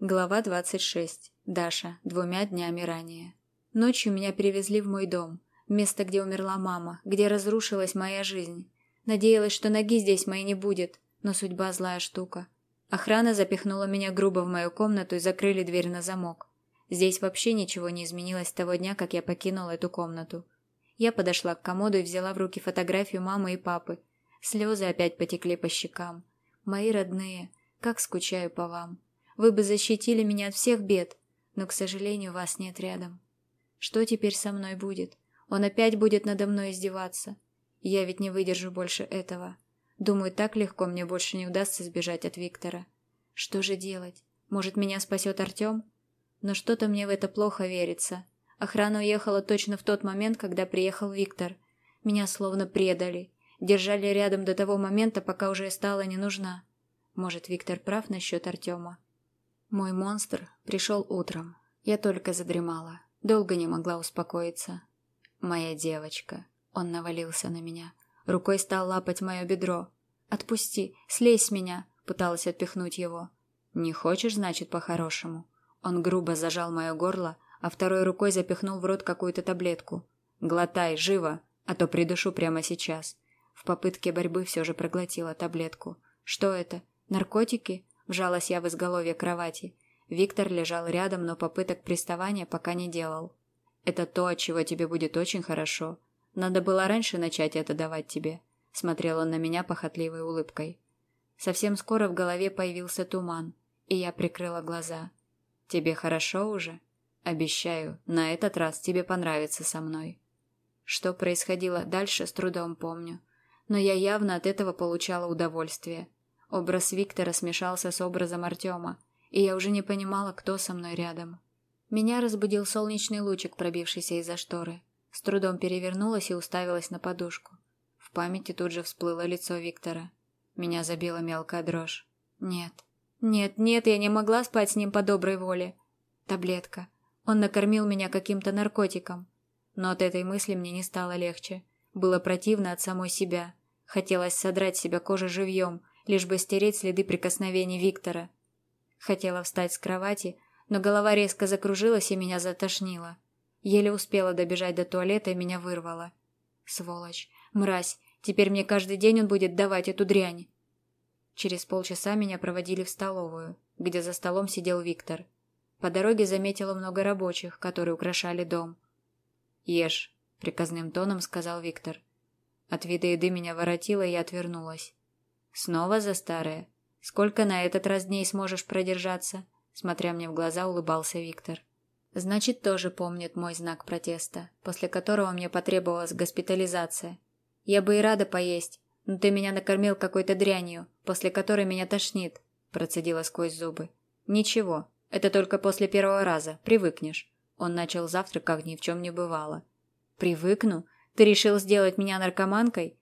Глава 26. Даша. Двумя днями ранее. Ночью меня перевезли в мой дом. Место, где умерла мама, где разрушилась моя жизнь. Надеялась, что ноги здесь моей не будет, но судьба злая штука. Охрана запихнула меня грубо в мою комнату и закрыли дверь на замок. Здесь вообще ничего не изменилось с того дня, как я покинула эту комнату. Я подошла к комоду и взяла в руки фотографию мамы и папы. Слезы опять потекли по щекам. Мои родные, как скучаю по вам. Вы бы защитили меня от всех бед, но, к сожалению, вас нет рядом. Что теперь со мной будет? Он опять будет надо мной издеваться. Я ведь не выдержу больше этого. Думаю, так легко мне больше не удастся сбежать от Виктора. Что же делать? Может, меня спасет Артем? Но что-то мне в это плохо верится. Охрана уехала точно в тот момент, когда приехал Виктор. Меня словно предали. Держали рядом до того момента, пока уже стала не нужна. Может, Виктор прав насчет Артема? Мой монстр пришел утром. Я только задремала. Долго не могла успокоиться. Моя девочка. Он навалился на меня. Рукой стал лапать мое бедро. «Отпусти! Слезь с меня!» Пыталась отпихнуть его. «Не хочешь, значит, по-хорошему?» Он грубо зажал мое горло, а второй рукой запихнул в рот какую-то таблетку. «Глотай, живо, а то придушу прямо сейчас». В попытке борьбы все же проглотила таблетку. «Что это? Наркотики?» Вжалась я в изголовье кровати. Виктор лежал рядом, но попыток приставания пока не делал. «Это то, от чего тебе будет очень хорошо. Надо было раньше начать это давать тебе», — смотрел он на меня похотливой улыбкой. Совсем скоро в голове появился туман, и я прикрыла глаза. «Тебе хорошо уже?» «Обещаю, на этот раз тебе понравится со мной». Что происходило дальше, с трудом помню. Но я явно от этого получала удовольствие. Образ Виктора смешался с образом Артема, и я уже не понимала, кто со мной рядом. Меня разбудил солнечный лучик, пробившийся из-за шторы. С трудом перевернулась и уставилась на подушку. В памяти тут же всплыло лицо Виктора. Меня забила мелкая дрожь. Нет. Нет, нет, я не могла спать с ним по доброй воле. Таблетка. Он накормил меня каким-то наркотиком. Но от этой мысли мне не стало легче. Было противно от самой себя. Хотелось содрать себя кожу живьем, лишь бы стереть следы прикосновений Виктора. Хотела встать с кровати, но голова резко закружилась и меня затошнило. Еле успела добежать до туалета и меня вырвало. Сволочь, мразь, теперь мне каждый день он будет давать эту дрянь. Через полчаса меня проводили в столовую, где за столом сидел Виктор. По дороге заметила много рабочих, которые украшали дом. «Ешь», — приказным тоном сказал Виктор. От вида еды меня воротило, и я отвернулась. Снова за старое. Сколько на этот раз дней сможешь продержаться? Смотря мне в глаза, улыбался Виктор. Значит, тоже помнит мой знак протеста, после которого мне потребовалась госпитализация. Я бы и рада поесть, но ты меня накормил какой-то дрянью, после которой меня тошнит, процедила сквозь зубы. Ничего, это только после первого раза, привыкнешь. Он начал завтрак, как ни в чем не бывало. Привыкну? Ты решил сделать меня наркоманкой?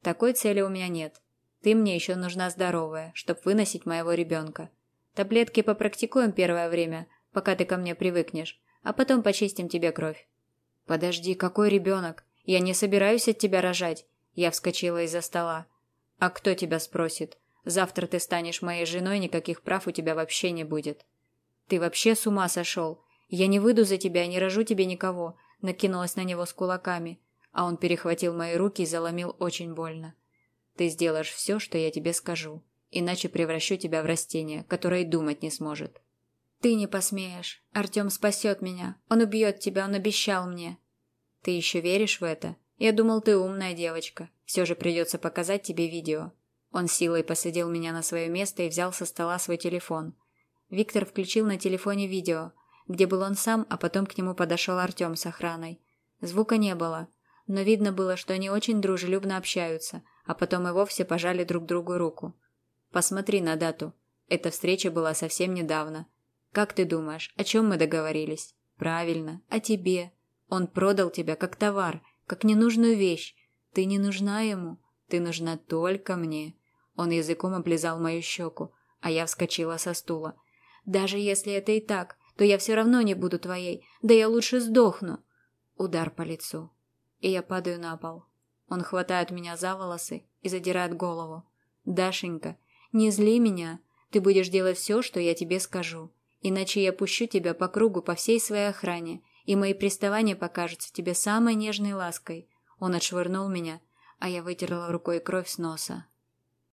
Такой цели у меня нет. Ты мне еще нужна здоровая, чтобы выносить моего ребенка. Таблетки попрактикуем первое время, пока ты ко мне привыкнешь, а потом почистим тебе кровь. Подожди, какой ребенок? Я не собираюсь от тебя рожать. Я вскочила из-за стола. А кто тебя спросит? Завтра ты станешь моей женой, никаких прав у тебя вообще не будет. Ты вообще с ума сошел? Я не выйду за тебя, не рожу тебе никого. Накинулась на него с кулаками, а он перехватил мои руки и заломил очень больно. Ты сделаешь все, что я тебе скажу, иначе превращу тебя в растение, которое и думать не сможет. Ты не посмеешь. Артем спасет меня. Он убьет тебя, он обещал мне. Ты еще веришь в это? Я думал, ты умная девочка. Все же придется показать тебе видео. Он силой посадил меня на свое место и взял со стола свой телефон. Виктор включил на телефоне видео, где был он сам, а потом к нему подошел Артем с охраной. Звука не было, но видно было, что они очень дружелюбно общаются – а потом и вовсе пожали друг другу руку. Посмотри на дату. Эта встреча была совсем недавно. Как ты думаешь, о чем мы договорились? Правильно, о тебе. Он продал тебя как товар, как ненужную вещь. Ты не нужна ему, ты нужна только мне. Он языком облизал мою щеку, а я вскочила со стула. Даже если это и так, то я все равно не буду твоей, да я лучше сдохну. Удар по лицу. И я падаю на пол. Он хватает меня за волосы и задирает голову. «Дашенька, не зли меня. Ты будешь делать все, что я тебе скажу. Иначе я пущу тебя по кругу по всей своей охране, и мои приставания покажутся тебе самой нежной лаской. Он отшвырнул меня, а я вытерла рукой кровь с носа.